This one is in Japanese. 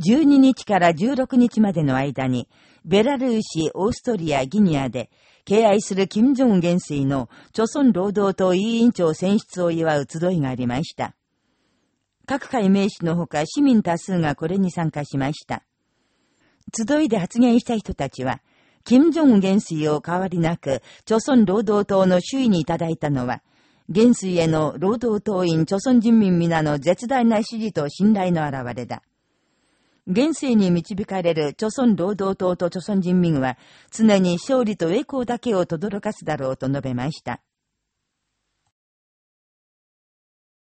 12日から16日までの間に、ベラルーシ、オーストリア、ギニアで、敬愛する金正恩元帥の、朝鮮労働党委員長選出を祝う集いがありました。各界名士のほか市民多数がこれに参加しました。集いで発言した人たちは、金正恩元帥を代わりなく、朝鮮労働党の首位にいただいたのは、元帥への労働党員朝鮮人民皆の絶大な支持と信頼の表れだ。現世に導かれる朝鮮労働党と朝鮮人民は常に勝利と栄光だけを轟かすだろうと述べました。